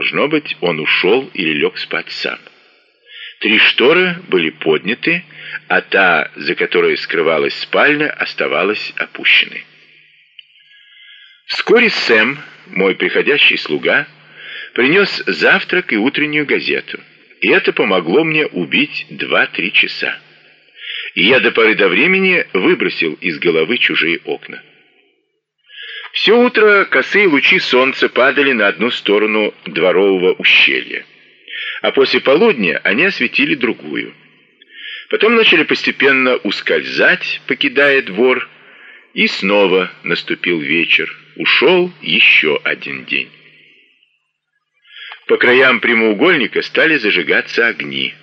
Должно быть, он ушел или лег спать сам. Три шторы были подняты, а та, за которой скрывалась спальня, оставалась опущенной. Вскоре Сэм, мой приходящий слуга, принес завтрак и утреннюю газету, и это помогло мне убить два-три часа. И я до поры до времени выбросил из головы чужие окна. Все утро косые лучи солнца падали на одну сторону дворового ущелья, а после полудня они осветили другую. Потом начали постепенно ускользать, покидая двор, и снова наступил вечер, ушел еще один день. По краям прямоугольника стали зажигаться огни.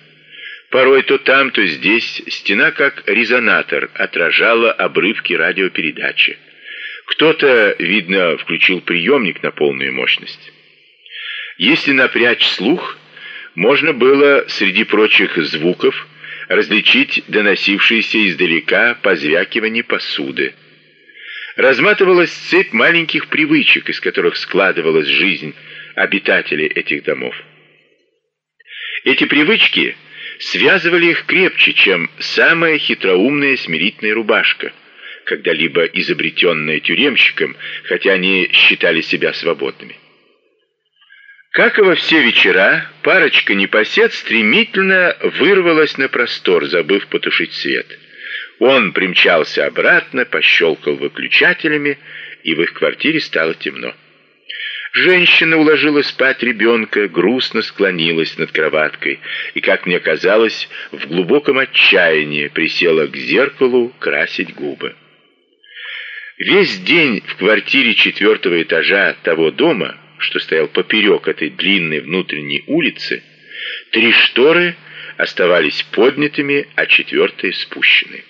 Порой то там, то здесь стена, как резонатор, отражала обрывки радиопередачи. Кто-то, видно, включил приемник на полную мощность. Если напрячь слух, можно было среди прочих звуков различить доносившиеся издалека позвякивание посуды. Разматывалась цепь маленьких привычек, из которых складывалась жизнь обитателей этих домов. Эти привычки связывали их крепче, чем самая хитроумная смирительная рубашка, когда-либо изобретенная тюремщиком, хотя они считали себя свободными. Как и во все вечера, парочка непосед стремительно вырвалась на простор, забыв потушить свет. Он примчался обратно, пощелкал выключателями, и в их квартире стало темно. Женщина уложила спать ребенка, грустно склонилась над кроваткой и, как мне казалось, в глубоком отчаянии присела к зеркалу красить губы. Весь день в квартире четвертого этажа того дома, что стоял поперек этой длинной внутренней улицы, три шторы оставались поднятыми, а четвертая спущены.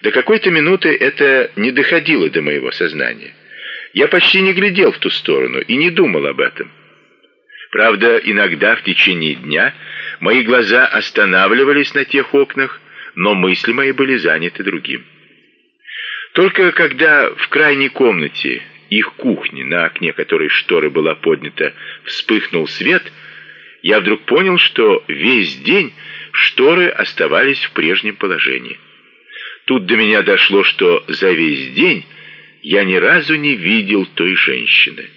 До какой-то минуты это не доходило до моего сознания. Я почти не глядел в ту сторону и не думал об этом. Правда, иногда в течение дня мои глаза останавливались на тех окнах, но мысли мои были заняты другим. Только когда в крайней комнате их кухни, на окне которой шторы была поднята, вспыхнул свет, я вдруг понял, что весь день шторы оставались в прежнем положении. Тут до меня дошло, что за весь день я ни разу не видел той женщины.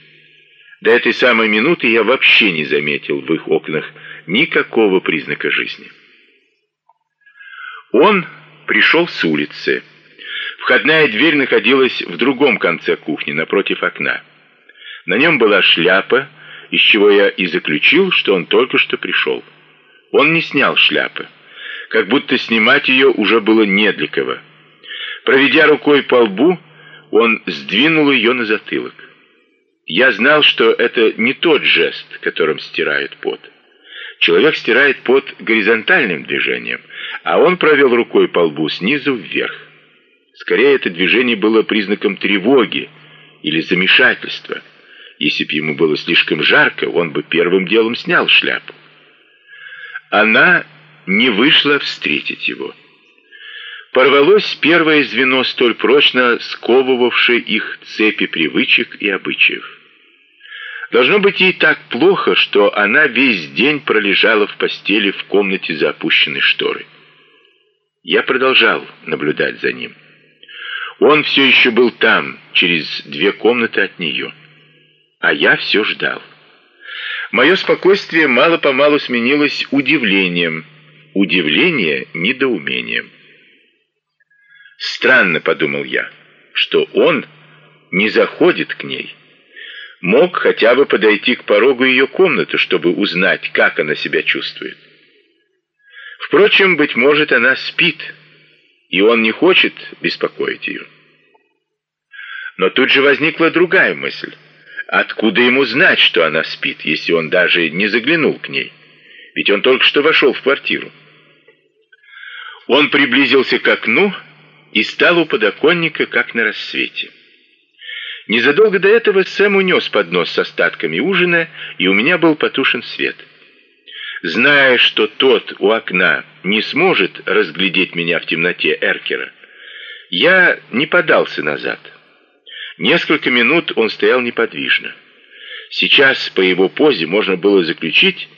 До этой самой минуты я вообще не заметил в их окнах никакого признака жизни. Он пришел с улицы. Входная дверь находилась в другом конце кухни, напротив окна. На нем была шляпа, из чего я и заключил, что он только что пришел. Он не снял шляпы, как будто снимать ее уже было не для кого. Проведя рукой по лбу, он сдвинул ее на затылок. Я знал, что это не тот жест, которым стирают пот. Человек стирает пот горизонтальным движением, а он провел рукой по лбу снизу вверх. Скорее, это движение было признаком тревоги или замешательства. Если бы ему было слишком жарко, он бы первым делом снял шляпу. Она не вышла встретить его. Порвалось первое звено, столь прочно сковывавшее их цепи привычек и обычаев. Должно быть ей так плохо, что она весь день пролежала в постели в комнате за опущенной шторой. Я продолжал наблюдать за ним. Он все еще был там, через две комнаты от нее. А я все ждал. Мое спокойствие мало-помалу сменилось удивлением, удивление недоумением. Странно, подумал я, что он не заходит к ней. Мог хотя бы подойти к порогу ее комнаты, чтобы узнать, как она себя чувствует. Впрочем, быть может, она спит, и он не хочет беспокоить ее. Но тут же возникла другая мысль. Откуда ему знать, что она спит, если он даже не заглянул к ней? Ведь он только что вошел в квартиру. Он приблизился к окну и стал у подоконника, как на рассвете. Незадолго до этого Сэм унес поднос с остатками ужина, и у меня был потушен свет. Зная, что тот у окна не сможет разглядеть меня в темноте Эркера, я не подался назад. Несколько минут он стоял неподвижно. Сейчас по его позе можно было заключить,